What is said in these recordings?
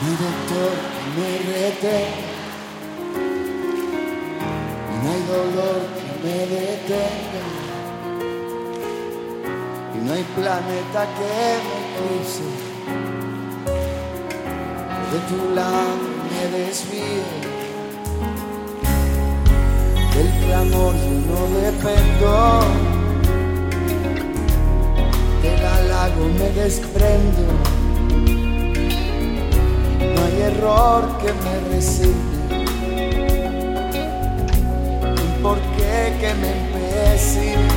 Doctor que me retenga. Y no hay dolor que me detenga. Y no hay planeta que me eclipse. De tu lado me desvíe. Del clamor yo no dependo. Del halago me desprendo. Error que me resigne. Ni por qué que me empecine.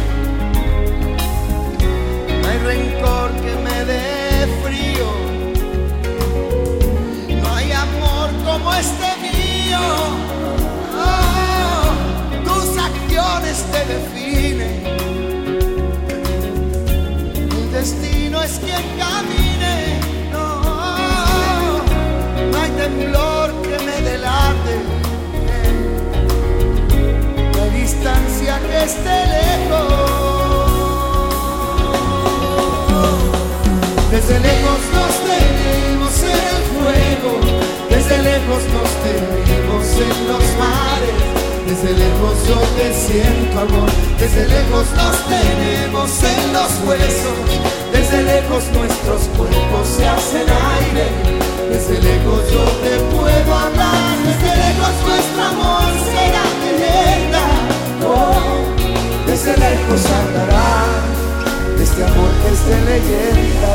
Desde lejos nos tenemos en el fuego, desde lejos nos tenemos en los mares, desde lejos yo te siento amor, desde lejos nos tenemos en los huesos, desde lejos nuestros cuerpos se hacen aire, desde lejos yo te No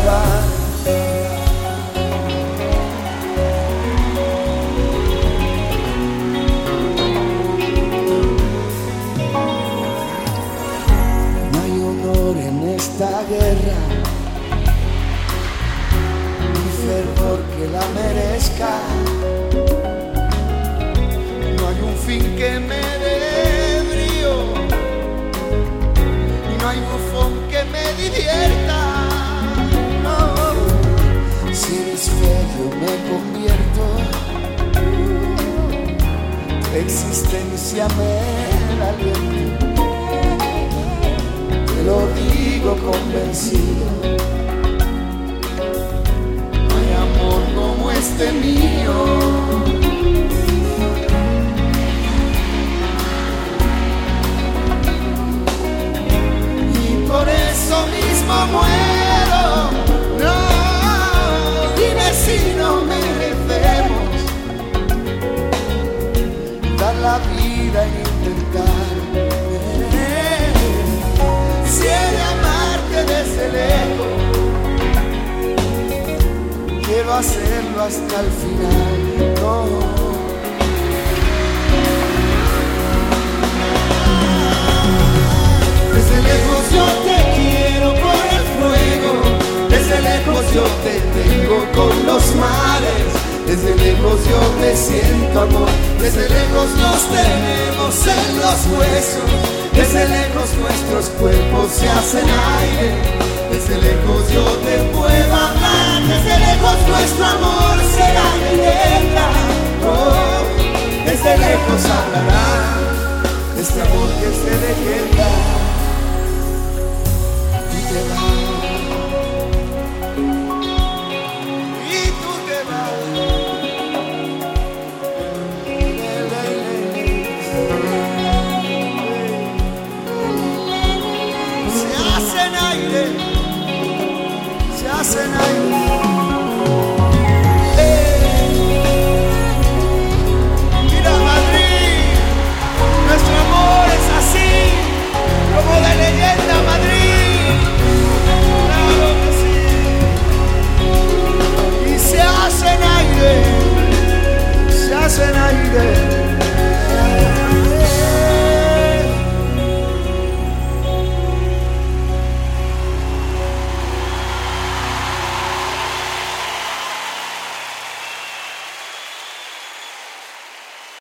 hay honor en esta guerra, ni fervor que la merezca. No hay un fin que me dé brío y no hay existencia me da aliento. Te lo digo convencido, no hay amor como este mío. Quiero hacerlo hasta el final. Desde lejos yo te quiero por el fuego, desde lejos yo te tengo con los mares, desde lejos yo te siento amor, desde lejos nos tenemos en los huesos, desde lejos nuestros cuerpos se hacen aire, desde lejos yo te puedo hablar, desde lejos nuestro amor será leyenda, oh, desde lejos hablará este amor que es de leyenda. Tú te vas. Y tú te vas. Se hacen aire. Se hacen aire. Que sí.